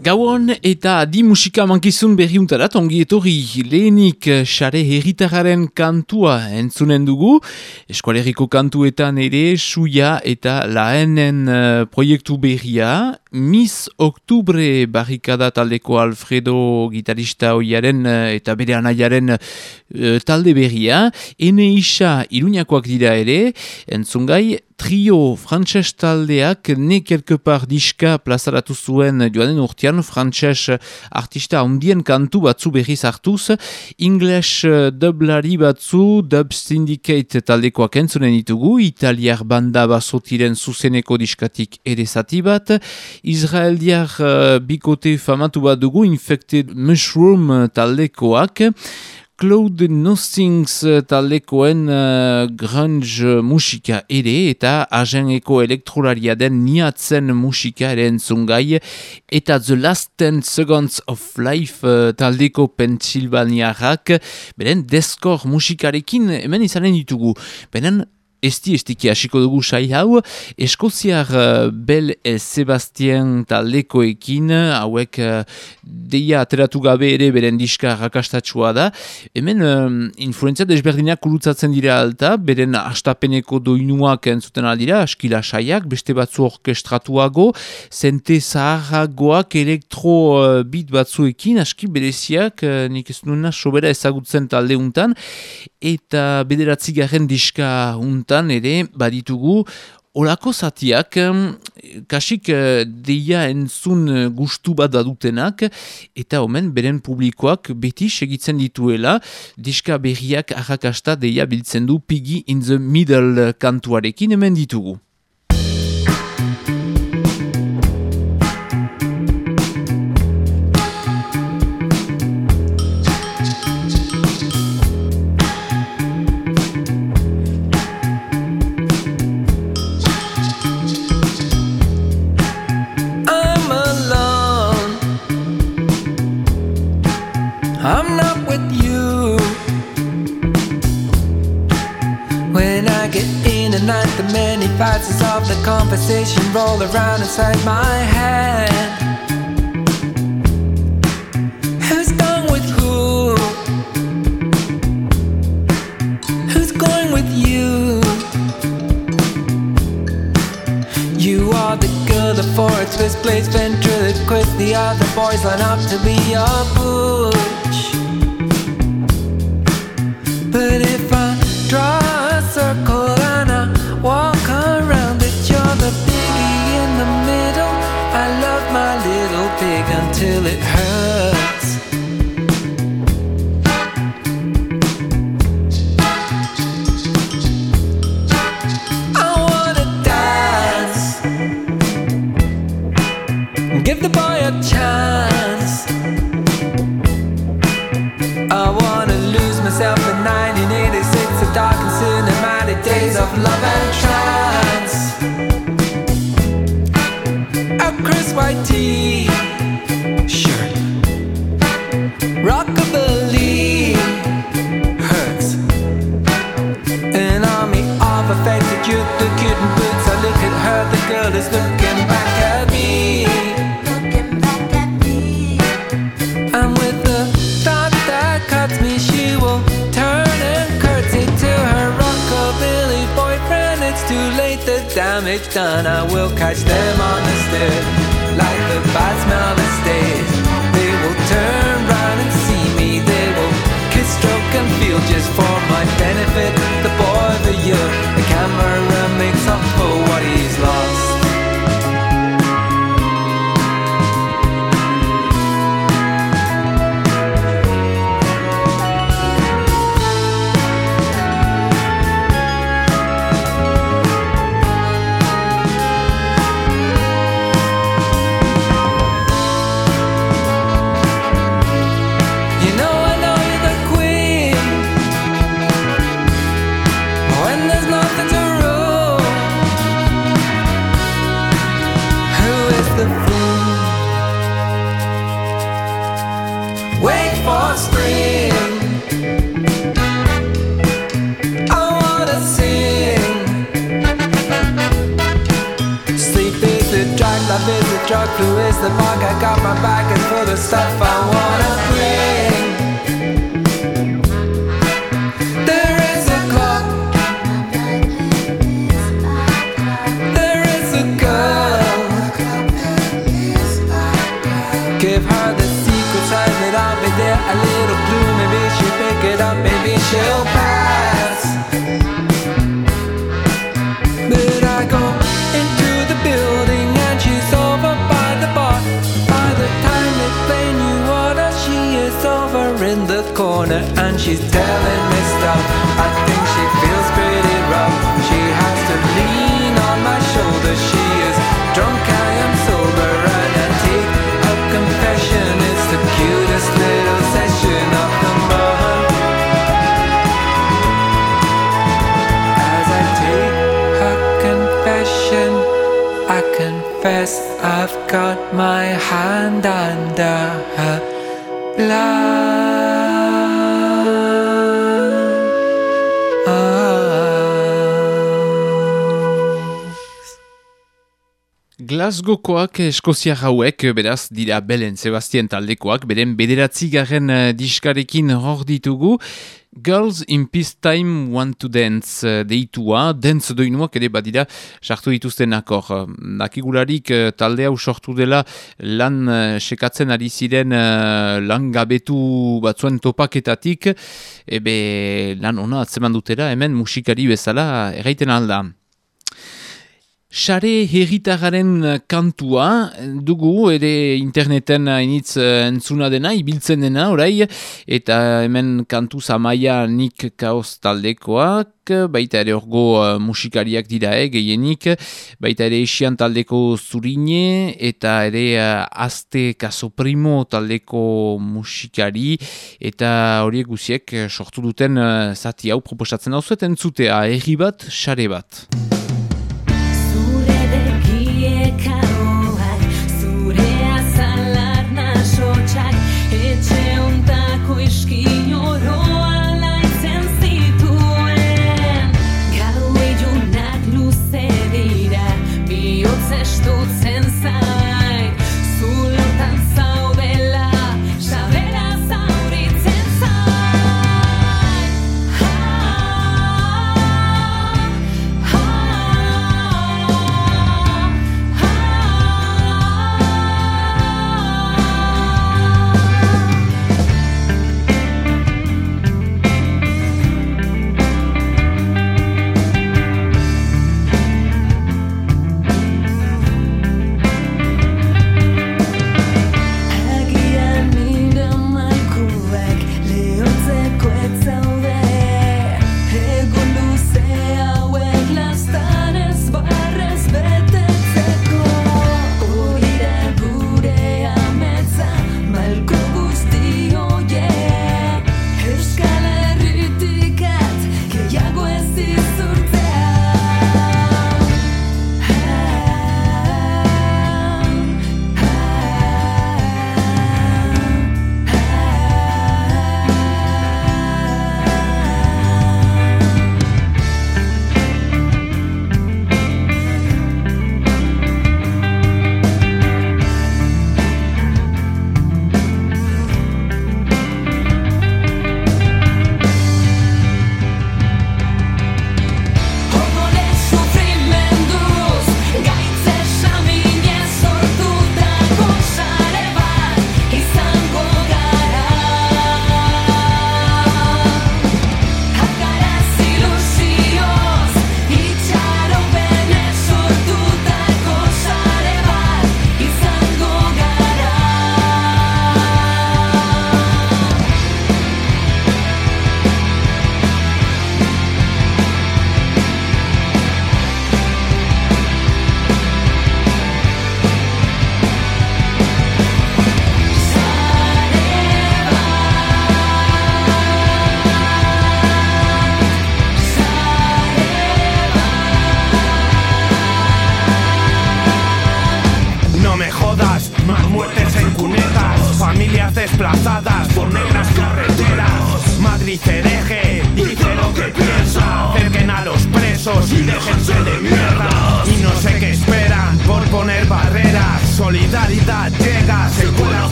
Gauan eta di musika mankizun berriuntarat ongi etorri lehenik eh, xare herritararen kantua entzunen dugu. Eskualeriko kantuetan ere suia eta laenen uh, proiektu berria. Miss Oktubre barrikada taldeko Alfredo gitarista hoiaren uh, eta bere anaiaren uh, talde berria. Ene isa iruñakoak dira ere, entzungai trio frantses taldeak ne part diska plazaratu zuen joanen urtean frantses artista ondien kantu batzu berriz hartuz English dublari batzu dub syndicate taldekoak entzunen ditugu. Italiar banda basotiren zuzeneko diskatik ere zati bat Israeldiar uh, bikote famatu bat dugu infected mushroom taldekoak Claude Nostings taldekoen uh, grunge musika ere eta ageneko elektrolaria den niatzen musika ere entzungai eta The Last Ten Seconds of Life uh, taldeko Pennsylvaniarak beren deskor musikarekin hemen izanen ditugu. Benen Esti estiki hasiko dugu sai hau, Eskoziar uh, Bel e Sebastien taldekoekin, hauek uh, deia ateratu gabe ere beren diska rakastatsua da. Hemen uh, influenzia desberdinak kurutzatzen dira alta, beren astapeneko doinuak entzuten aldira, askila saiak, beste batzu orkestratuago, zente zaharragoak elektro uh, bit batzuekin, aski bereziak, uh, nik ez nuena sobera ezagutzen talde untan, eta bederatzi garen diska untan, ere baditugu Olako zatiak, kasik deia entzun gustu bat dadutenak, eta omen beren publikoak beti segitzen dituela, diska berriak arrakasta deia biltzen du Piggy in the Middle kantuarekin hemen ditugu. Faces of the conversation roll around inside my head. Who's gone with who? Who's going with you? You are the girl, the forest twist plays ventriloquist. The other boys line up to be your butch. But if I draw a circle of love and trance. A Chris White tee done. I will catch them on the stairs, like the bad smell of stays. They will turn round and see me. They will kiss, stroke, and feel just for my benefit. The boy, the year, the camera love is the bug. I got my bag and full the stuff I wanna bring. There is a clock. There is a girl. Give her the secret, time that I'll be there. A little clue, maybe she'll pick it up, maybe she'll corner and she's telling me stuff. I think she feels pretty rough. She has to lean on my shoulder. She is drunk, I am sober, and I take a confession. It's the cutest little session of the month. As I take her confession, I confess I've got my hand under her blouse. Glasgowkoak Eskozia hauek, beraz, dira Belen Sebastian taldekoak, beren bederatzi uh, diskarekin hor ditugu. Girls in Peacetime Want to Dance deitua, dance doinuak ere badira sartu dituzten akor. Nakigularik talde hau sortu dela lan sekatzen ari ziren lan gabetu batzuen topaketatik, ebe lan ona atzeman dutera hemen musikari bezala erraiten alda. Sare herritagaren kantua dugu ere interneten hainitz entzuna dena, ibiltzen dena orai, eta hemen kantu zamaia nik kaos taldekoak, baita ere orgo uh, musikariak dira eh, gehienik, baita ere esian taldeko zurine, eta ere azte kaso primo taldeko musikari, eta horiek guziek sortu duten zati hau proposatzen hau zuet entzutea, herri bat, sare bat.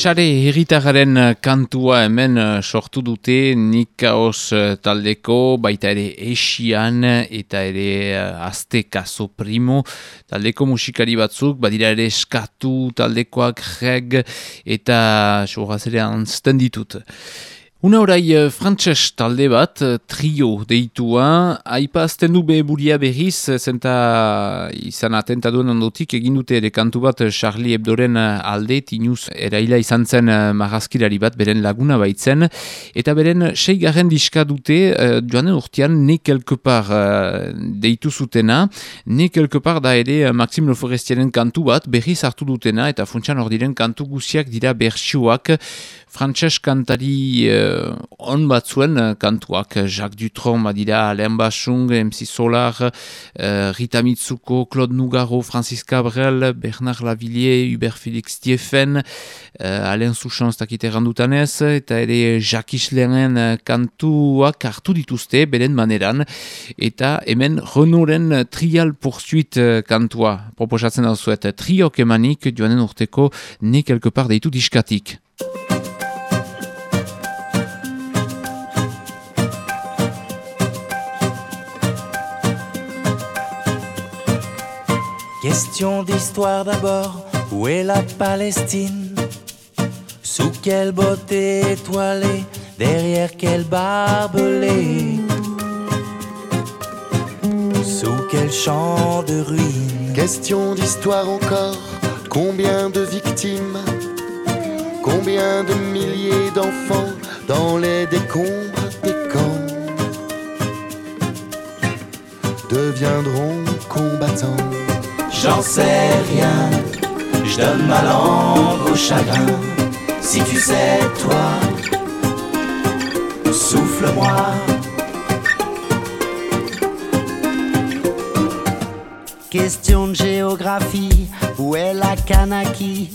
Sare herritararen eh, kantua hemen eh, sortu dute nik kaos eh, taldeko, baita ere esian eta ere azte kaso primo taldeko musikari batzuk, badira ere eskatu taldekoak reg eta soraz ere anzten ditut. Una orai eh, frantses talde bat, eh, trio deitua, aipa azten du beburia berriz, eh, zenta izan atentaduen ondotik egin dute ere kantu bat Charlie Hebdoren alde, tinuz eraila izan zen marrazkilari bat, beren laguna baitzen, eta beren seigarren diska dute, eh, joanen urtean ne quelque part eh, deitu zutena, ne quelque part da ere Maxime Le Forestieren kantu bat, berriz hartu dutena, eta funtsan hor diren kantu guziak dira bertsioak, frantses kantari uh, on batzuen uh, kantuak, Jacques Dutron, badira, Alain Bachung, MC Solar, uh, Rita Mitsuko, Claude Nougaro, Francis Cabrel, Bernard Lavillier, Hubert Félix Tiefen, uh, Alain Souchon, stakite randutanez, eta ere Jacques Isleren kantuak hartu dituzte, beren maneran, eta hemen Renaultren uh, Trial Poursuit kantua proposatzen hau zuet, triok emanik joanen urteko ne quelque part deitu diskatik. Question d'histoire d'abord, où est la Palestine? Sous quelle beauté étoilée, derrière quel barbelé Sous quel champ de ruines? Question d'histoire encore, combien de victimes? Combien de milliers d'enfants dans les décombres des camps? Deviendront combattants J'en sais rien, je donne ma langue au chagrin. Si tu sais, toi, souffle-moi. Question de géographie, où est la Kanaki?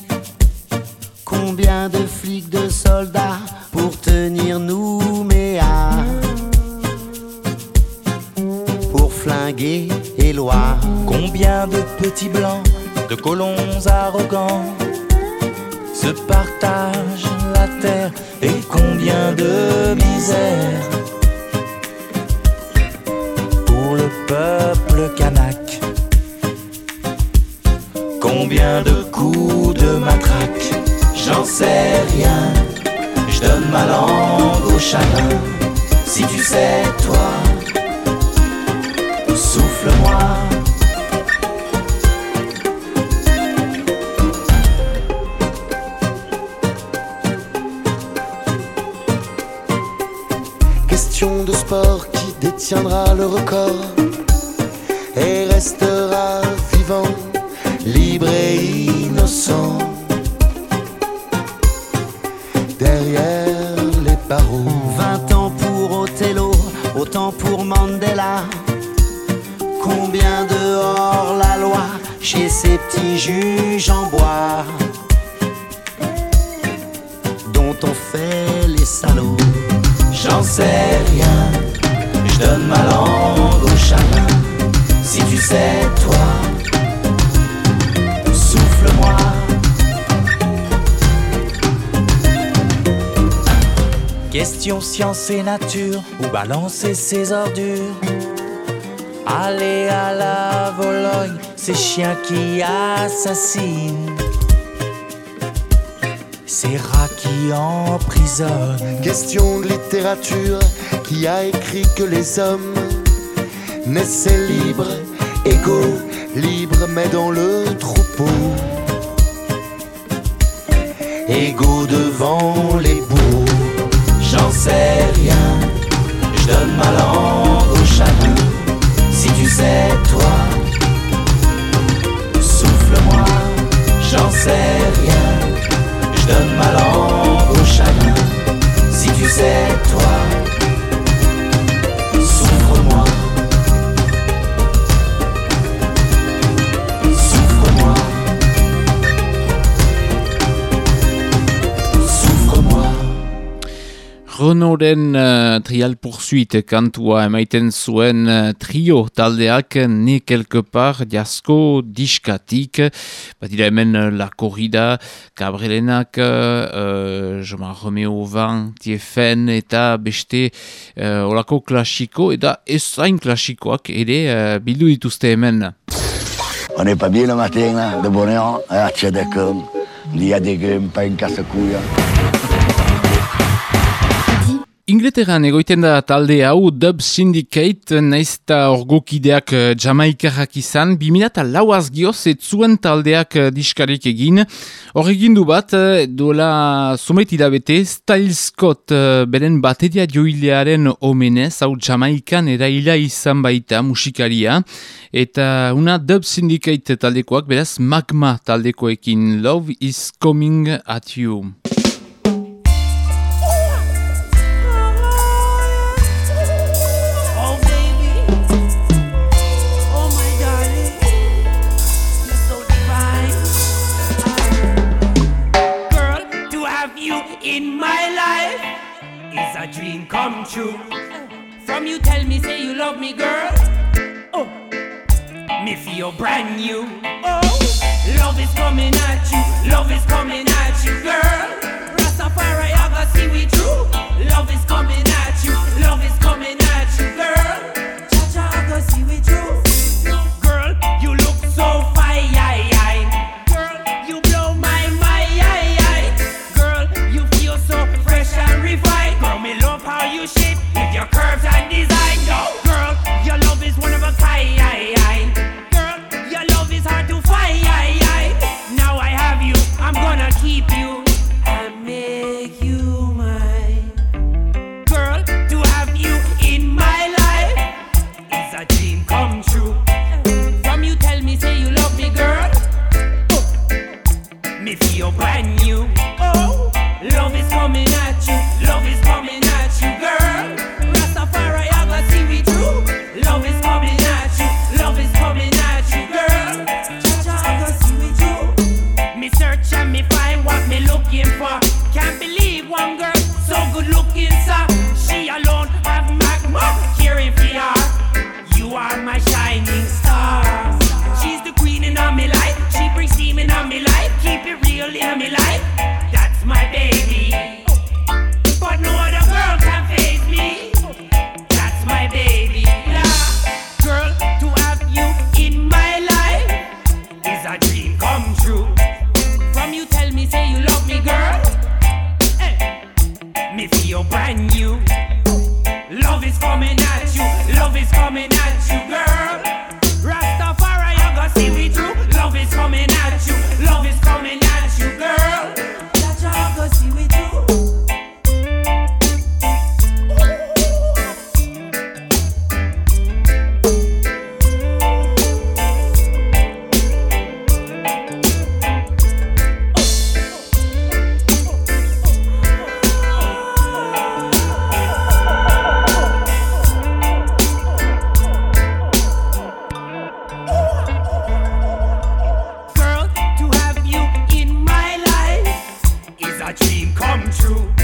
Combien de flics, de soldats pour tenir Nouméa? Pour flinguer Combien de petits blancs, de colons arrogants Se partagent la terre et combien de misère Pour le peuple kanak Combien de coups de matraque. J'en sais rien Je donne ma langue au chagrin. Si tu sais toi Question de sport qui détiendra le record et restera vivant, libre et innocent. Derrière les barreaux, 20 ans pour Othello, autant pour Mandela. Dehors la loi chez ces petits juges en bois salaud. J'en sais rien, je donne ma langue au chaman. Si tu sais, toi, souffle-moi. Question science et nature, ou balancer ses ordures. Aller à la Vologne, ces chiens qui assassinent. Ces rats qui emprisonnent. Question de littérature, qui a écrit que les hommes naissaient libres, égaux, libres, mais dans le troupeau. Égaux devant les bourreaux. J'en sais rien, je donne ma langue. Toi, souffle-moi. J'en sais rien, je donne ma langue au chaman. Si tu sais, toi, Renauden uh, Trial Poursuite kantua emaiten zuen uh, trio taldeak ne quelque part jasko diskatik badira hemen uh, La Corrida Cabrelenak uh, Joma Romeo Van Tiefen eta beste uh, olako klasiko eta ezain klasikoak ere uh, bildu dituzte hemen On n'est pas bien le matin, de bonheur, à Tchadakam. Il y a des grumes, pas une casse-couille. Ingleterran egoiten da talde hau Dub Syndicate naizta orgokideak uh, Jamaikarrak izan, 2000 lauaz gioz ez zuen taldeak uh, diskarik egin. Horregin du bat, uh, dola sumet idabete, Style Scott beren bateria joilearen omenez, hau Jamaikan eraila izan baita musikaria. Eta una Dub Syndicate taldekoak, beraz Magma taldekoekin Love is Coming at You. From you tell me say you love me, girl. Oh, me feel brand new. Oh, love is coming at you, love is coming at you, girl. Rastafari, true.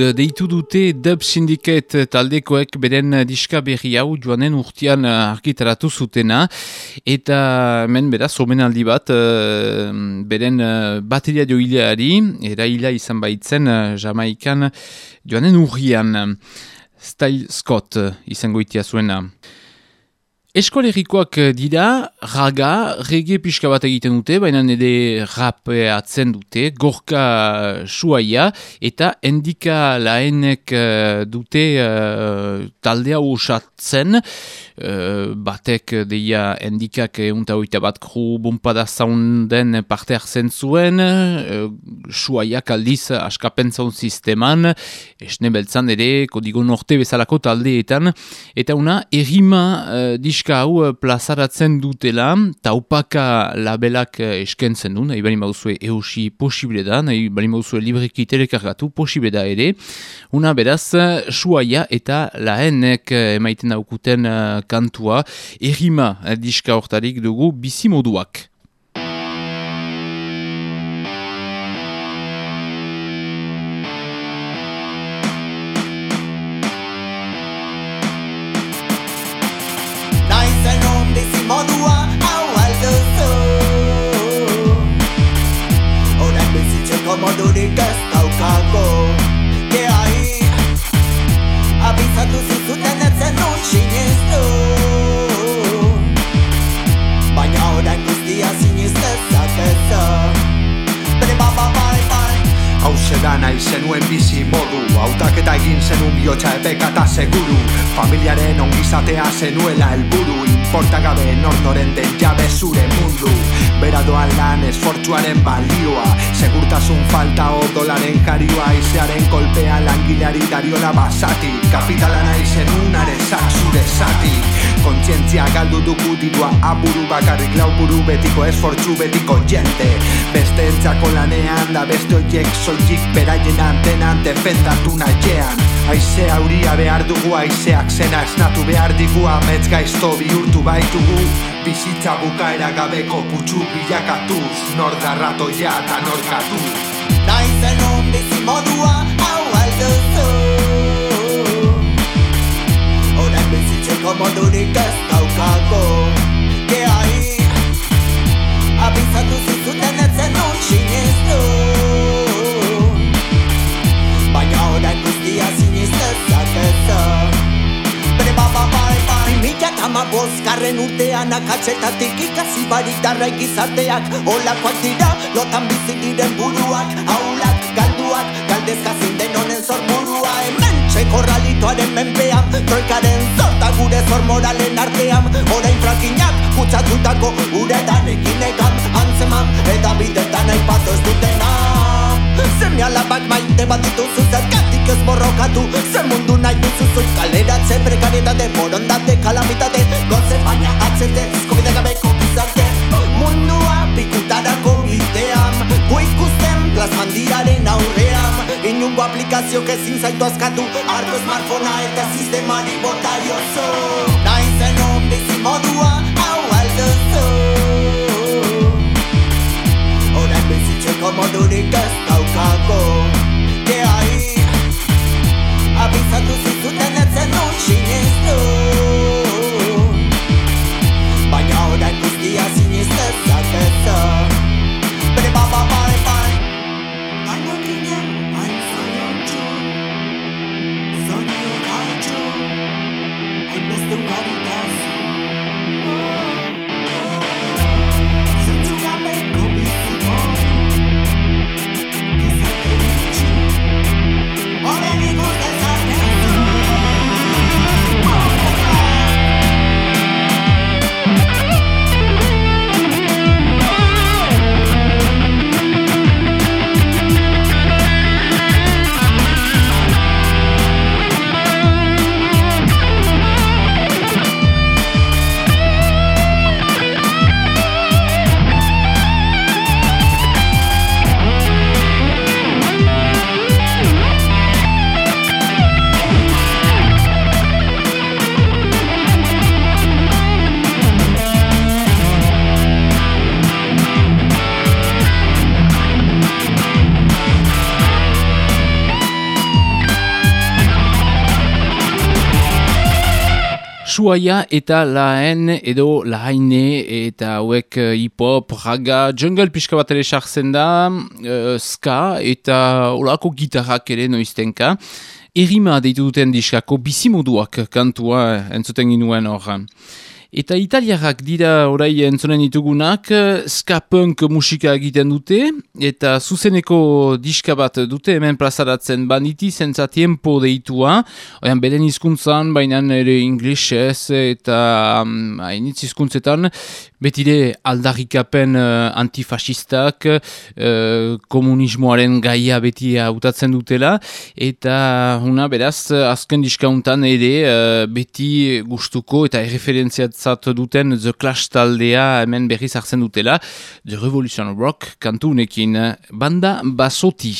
Food deitu dute Dub Syndicate taldekoek beren diska berri hau joanen urtean argitaratu zutena eta hemen beraz omenaldi bat eh, beren uh, bateria joileari eraila izan baitzen uh, Jamaikan joanen urrian Style Scott uh, izango itia zuena. Eskolerikoak dira, raga, rege pixka bat egiten dute, baina nire rap atzen dute, gorka suaia, eta endika laenek eh, dute uh, taldea usatzen, uh, batek deia endikak eunta oita bat kru bumpada zaunden parte hartzen zuen, uh, suaiak aldiz askapen zaun sisteman, esne beltzan ere, kodigo norte bezalako taldeetan, eta una errima uh, diska hau eh, plazaratzen dutela, taupaka labelak eh, eskentzen du, nahi bali mauzue eusi posible da, nahi bali mauzue libreki telekargatu posible da ere. Una beraz, suaia eta lahenek eh, emaiten daukuten kantua, errima diska hortarik dugu bizimoduak. Da nahi zenuen bizi modu Hautaketa egin zenun bihotxa epekata seguru. Familiaren ongizatea zenuela helburu Importa gabe nornoren den jabe zure mundu. Bera doan lan esfortzuaren balioa Segurtasun falta o dolaren karioa Izearen kolpea langileari dariola basati. Kapitala nahi zenun arezak zure zati. Kontzientzia galdu dugu dirua aburu bakarrik lau buru betiko esfortzu betiko jente Beste entzako lanean da beste oiek soilik beraien antenan defendatu nahiean. Aize auria behar dugu aizeak zena esnatu behar digu amets gaizto bihurtu baitugu. Bizitza bukaera gabeko putxu bilakatuz Nor darratoia eta nor katu Naizenun bizimodua hau alduzu Horan bizitzeko modurik ez daukago Geai Abizatu zizuten etzen nun sinistu orain guztia siniz dezakezu Bere ba ba bai bai Mila tama boskarren urtean akatzetatik ikasi barik darraik gizarteak. Olakoak dira lotan bizi diren buruak Aulak, galduak, galdezka zinden honen zorburua Hemen txeko ralitoaren menpean Troikaren zorta gure zor moralen artean. Orain frakinak kutsatutako uredan eginekan Antzeman eta bidetan aipatu ez dutena Zemi alabak maite bat dituzu zergatik ez borrokatu. Zer mundu nahi duzuzu kaleratze prekarietate borondate kalamitate Goze baina atzete eskobide gabeko gizarte Mundua pikutarako bidean Gu ikusten plasmandiaren aurrean. Inungo aplikazio ezin zaitu askatu Arko smartphonea eta sistemari bota jozo Naizen hon bizimodua hau alduzu Orain bizitzeko modurik ez daukago Geai Abizatu zizuten etzen nun sinistu Baina orain guztia siniz dezakezu Suaia eta laen edo laine eta hauek eh, hip-hop, raga, jungle pixka bat ere sartzen da, eh, ska eta olako gitarrak ere noiztenka. Erima deitu duten diskako bizimoduak kantua entzuten ginuen hor. Eta italiarrak dira orai entzonen ditugunak, ska punk musika egiten dute, eta zuzeneko diska bat dute hemen plazaratzen. Banditi zentza tiempo deitua, oian beren hizkuntzan, baina ere inglesez eta um, hainitz hizkuntzetan, betire aldarrikapen uh, antifasistak, uh, komunismoaren gaia beti hautatzen dutela, eta una beraz, azken diskauntan ere uh, beti gustuko eta erreferentziat zat duten The Clash taldea hemen berriz hartzen dutela The Revolution Rock kantu unekin banda basoti.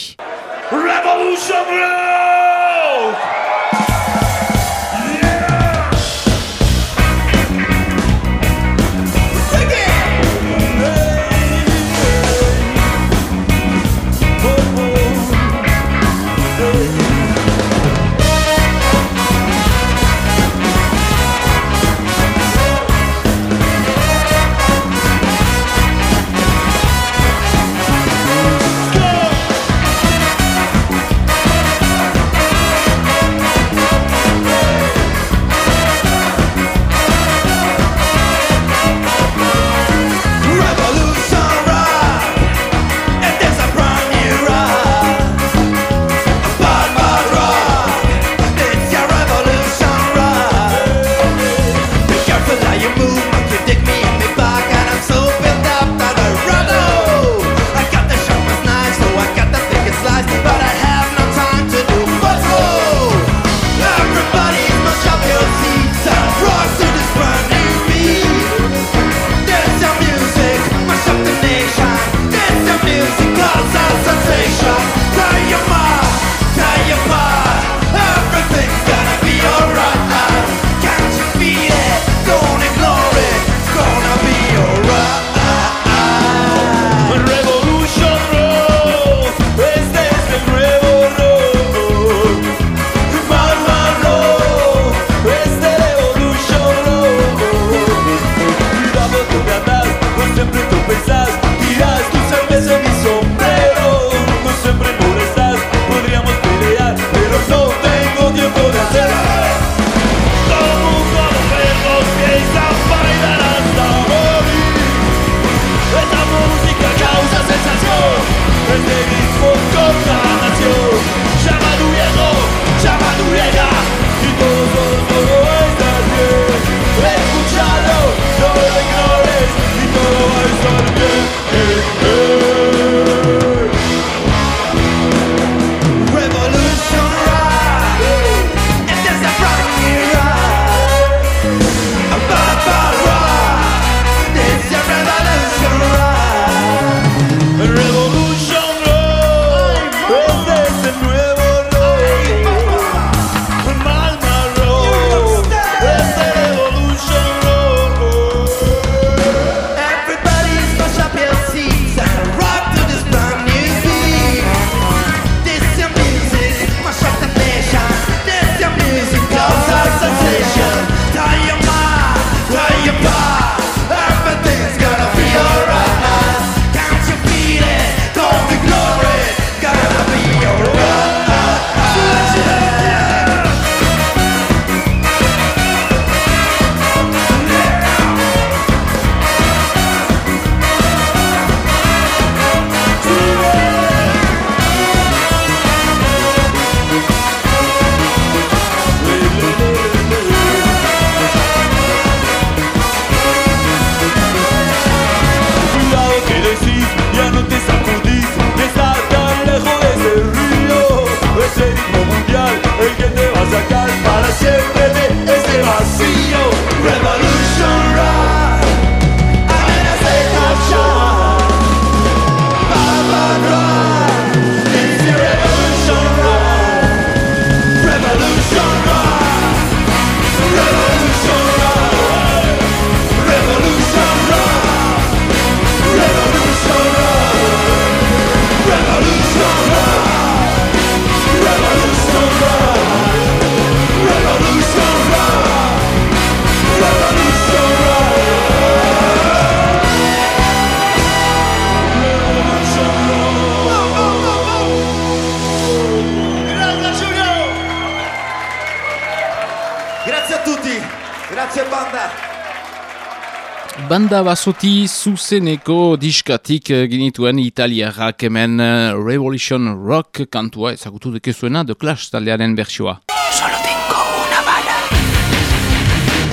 banda basoti zuzeneko diskatik eh, genituen italiarrak hemen eh, Revolution Rock kantua ezagutu duke zuena The Clash taldearen bertsioa. Solo tengo una bala.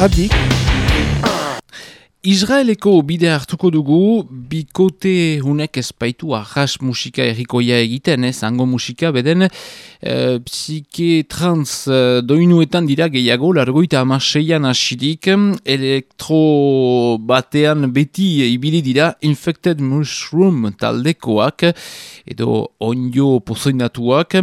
Adik. Israeleko bide hartuko dugu, bikote hunek espaitu arras musika errikoia egiten, ez, hango musika, beden, e, psike trans e, doinuetan dira gehiago, largoita amaseian asidik, elektro batean beti ibili dira Infected Mushroom taldekoak, edo onjo pozoinatuak,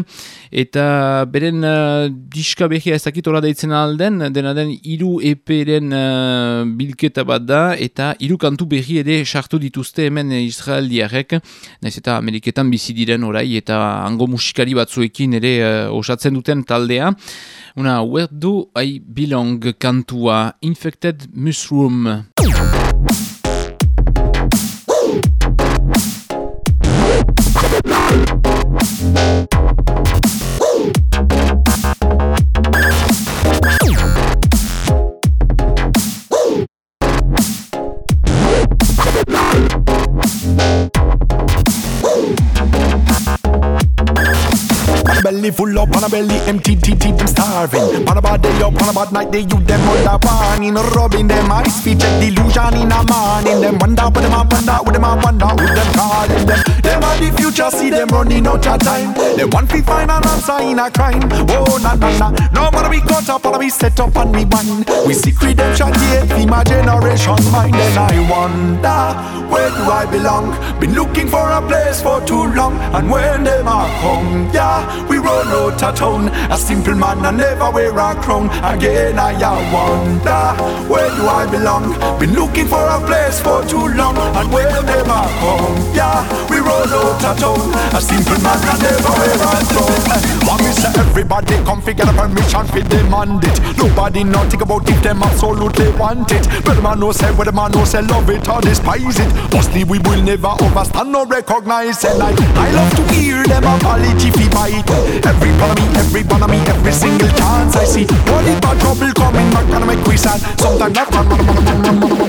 eta beren uh, diska behia ez dakit hola deitzen alden, dena den hiru eperen uh, bilketa bat da, eta hiru kantu berri ere sartu dituzte hemen Israeldiarek, naiz eta Ameriketan bizi diren orai, eta hango musikari batzuekin ere uh, osatzen duten taldea. Una, where do I belong kantua Infected Mushroom. Belly full up, on a belly empty, tea, tea, them starving. On a bad day up, on a bad night, they you them under warning, rubbing them eyes, check delusion in a morning. Them wonder what them a wonder, what them a wonder, who them calling them. Them are the future, see them running out of time. Them want to find an answer in a crime. Oh na na na, no matter we cut up, or we set up and we bind. We seek redemption, yeah, in my generation mind. And I wonder where do I belong? Been looking for a place for too long, and when them a come, yeah, we run out of town. A simple man and never wear a crown. Again I wonder where do I belong? Been looking for a place for too long, and them a come, yeah, we run out of town. A simple man and never wear a crown. Me say everybody come figure permission fi demand it. Nobody not think about if them absolutely want it. But the man no say whether man no say love it or despise it. Mostly we will never understand nor recognize and I I love to hear them apology fi bite. Every part of me, every part of me, every single chance I see. Only bad trouble coming back and make me sad. Sometimes I run, run, run, run, run,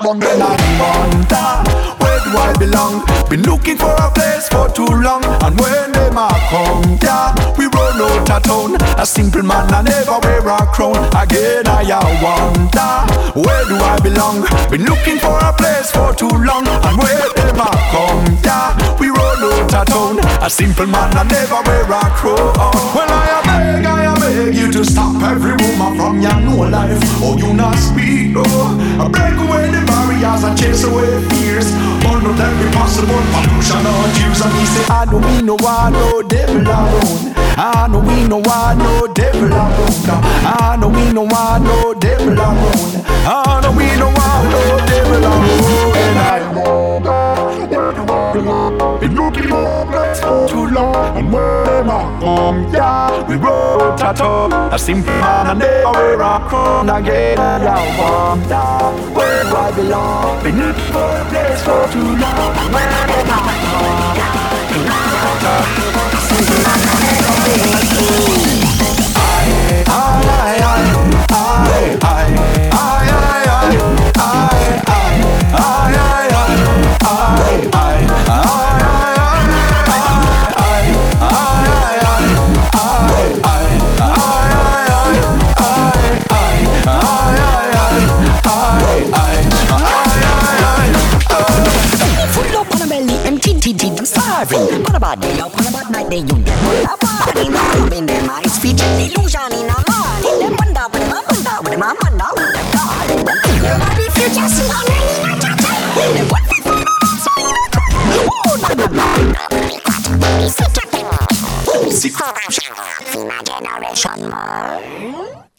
run, Then I wonder where do I belong? Been looking for a place for too long, and when they a come, yeah, we roll out of town. A simple man, I never wear a crown. Again, I wonder where do I belong? Been looking for a place for too long, and where they a come, yeah, we roll out of town. A simple man, I never crown. Well I beg, I beg you to stop every woman from your no life. Oh you not speak. Oh. I break away the barriers and chase away fears. Out every possible pollution or Jews and me say I don't mean no one, no devil alone. I know we no want no devil alone. I know we no want no devil alone. I know we no want no devil alone. And I know been looking up less for too long. And when them a come, yeah We roll tattoo A simple man and they are where I come again. And I wonder where I belong. Been looking for a place for too long. And when them a come, yeah A simple man and they are where I come I, I, I, I, I, I body on bad night, they you get on body now. Up in them eyes, illusion in a man. In them with them with them with them. In them body, future, see how many I can tell. In them one fifth, sorry, not Oh, na na na, secret, secret, secret, secret, secret, secret, secret, secret, secret,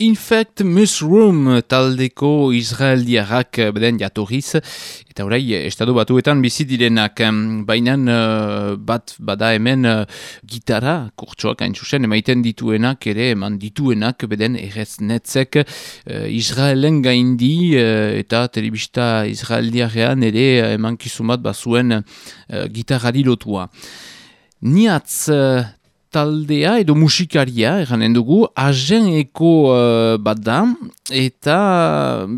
Infect Mushroom taldeko Israeldiarrak eh, beden jatorriz, eta orai eh, estado batuetan bizi direnak, baina bat bada hemen uh, gitara, kurtsoak hain zuzen, emaiten dituenak ere, eman dituenak beden errez netzek uh, Israelen gaindi uh, eta telebista Israeldiarrean ere uh, eman kizumat bazuen uh, gitarari lotua. Niatz taldea edo musikaria, eranen dugu, agen eko uh, bat da, eta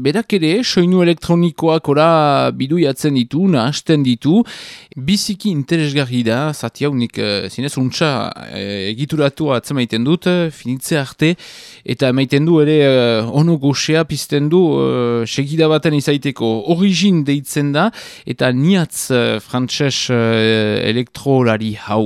berak ere, soinu elektronikoak ora biduiatzen ditu, nahasten ditu, biziki interesgarri da, zati hau nik uh, zinez untxa uh, egituratu atzemaiten dut, finitze arte, eta emaiten du ere uh, ono goxea pizten du uh, segida baten izaiteko origin deitzen da, eta niatz uh, frantses uh, elektrolari hau.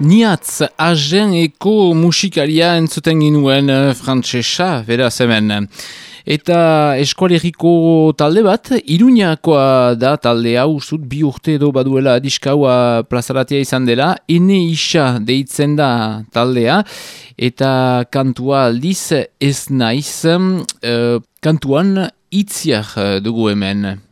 Niatz, agen eko musikaria entzuten ginuen eh, frantsesa, beraz hemen. Eta eskualeriko talde bat, Iruñakoa da talde hau, zut bi urte edo baduela diskaua plazaratia izan dela, ene isa deitzen da taldea, eta kantua aldiz ez naiz, eh, kantuan itziak eh, dugu hemen.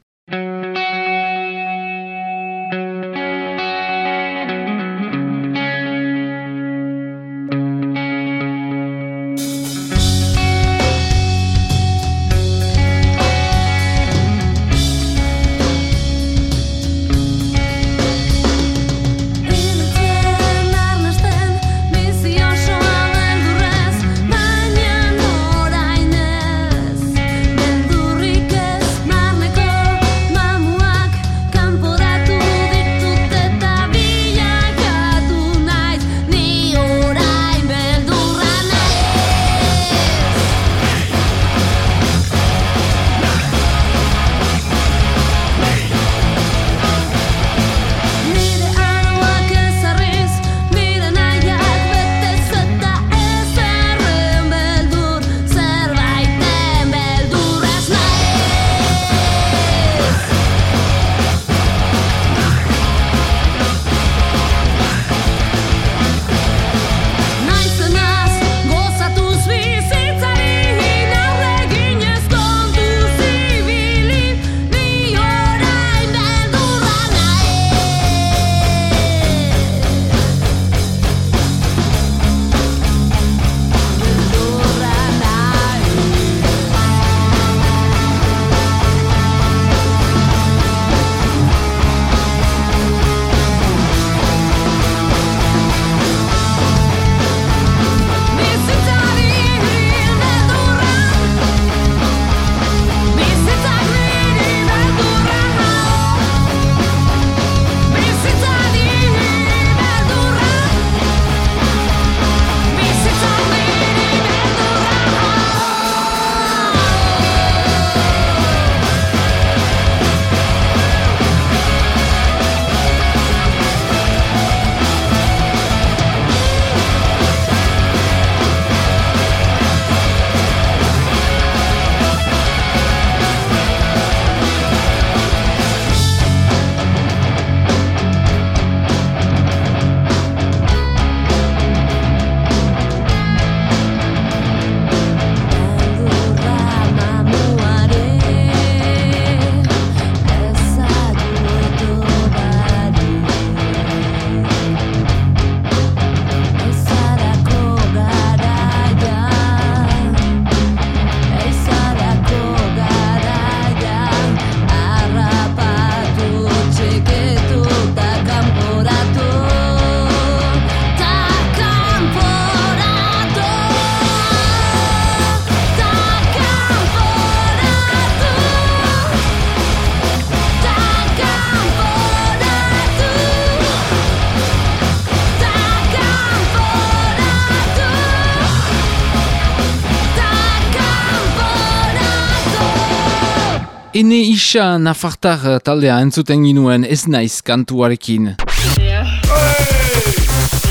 Ene isa nafartar eh, taldea entzuten ginuen ez naiz kantuarekin.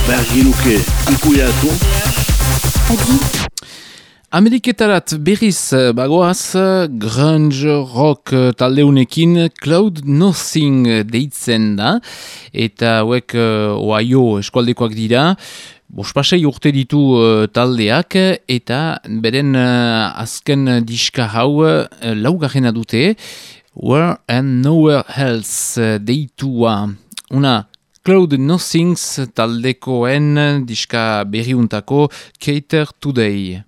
Behar ginuke ikuiatu. Ameriketarat berriz eh, bagoaz grunge rock eh, taldeunekin Cloud Nothing deitzen da eta hauek Ohio eskualdekoak dira Bospasei urte ditu uh, taldeak eta beren uh, azken diska hau uh, laugarrena dute Where and Nowhere Else uh, deitua una Cloud Nothings taldekoen diska berriuntako Cater Today.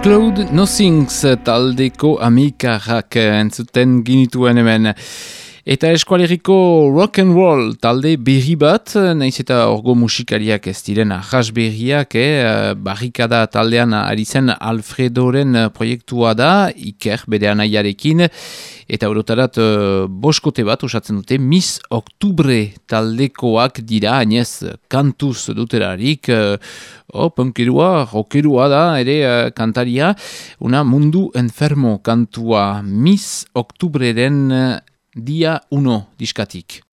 Cloud Nothings taldeko amikarrak entzuten ginituen hemen. Eta eskualeriko rock and roll talde berri bat, naiz eta orgo musikariak ez diren ahas berriak, eh, barrikada taldean ari zen Alfredoren proiektua da, iker bere anaiarekin, eta eurotarat uh, boskote bat osatzen dute Miss Oktubre taldekoak dira, hainez kantuz duterarik, uh, oh, punkerua, rockerua da, ere uh, kantaria, una mundu enfermo kantua Miss Oktubreren dia 1 diskatik.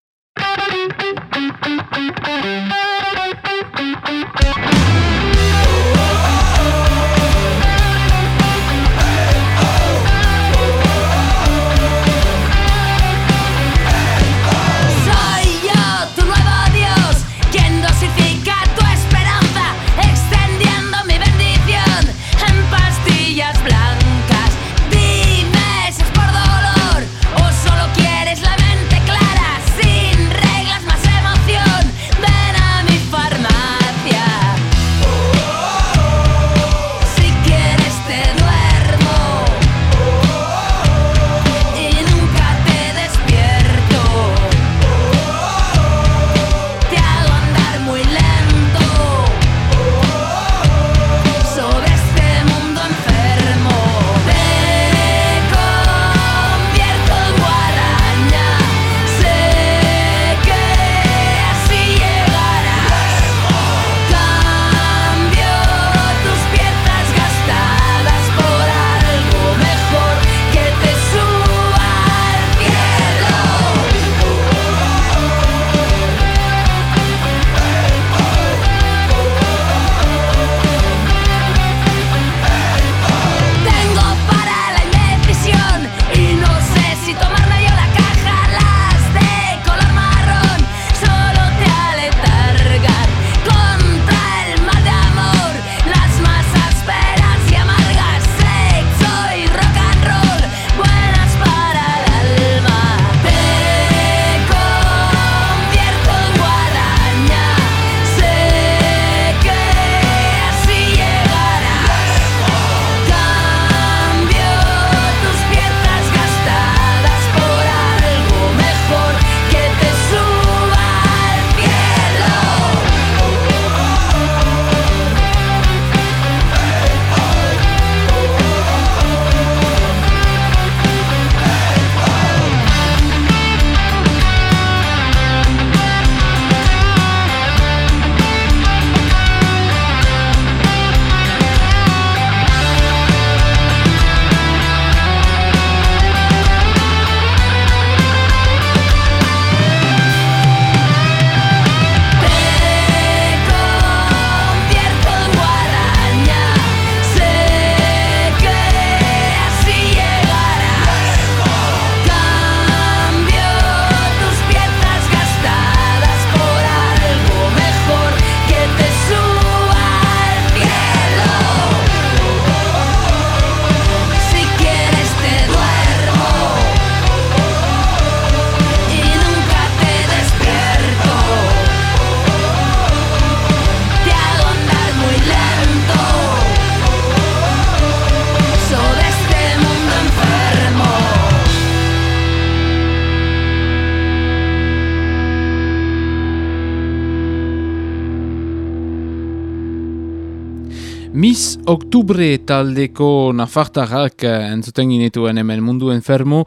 Oktubre taldeko nafartarrak eh, entzuten ginetuen hemen mundu enfermo,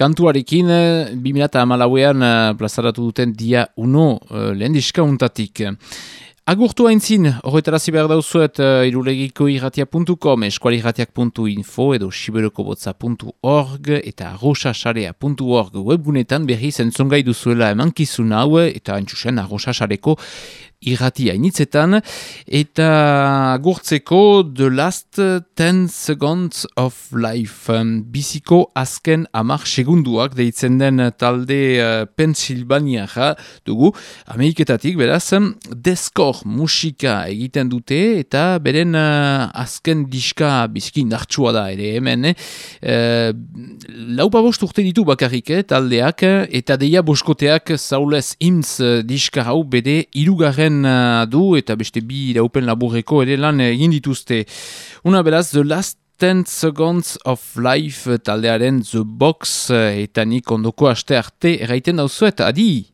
kantuarekin eh, 2008an eh, plazaratu duten dia uno eh, lehen diskauntatik. Agurtu haintzin, horretarazi behar dauzuet uh, irulegiko irratia.com, eskualirratiak.info edo siberokobotza.org eta arrosasarea.org webgunetan berri zentzongai duzuela emankizun hau eta antxusen arrosasareko irratia initzetan eta agurtzeko The Last 10 Seconds of Life biziko azken amar segunduak deitzen den talde uh, Pennsylvania dugu Ameriketatik beraz deskor musika egiten dute eta beren uh, azken diska biziki nartsua da ere hemen eh? uh, laupa bost urte ditu bakarrik eh, taldeak eta deia boskoteak zaulez imz diska hau bede irugarren iraupen uh, du eta beste bi iraupen laburreko ere lan egin dituzte. Una beraz, The Last 10 Seconds of Life taldearen The Box eta nik ondoko aste arte erraiten dauzuet, adi!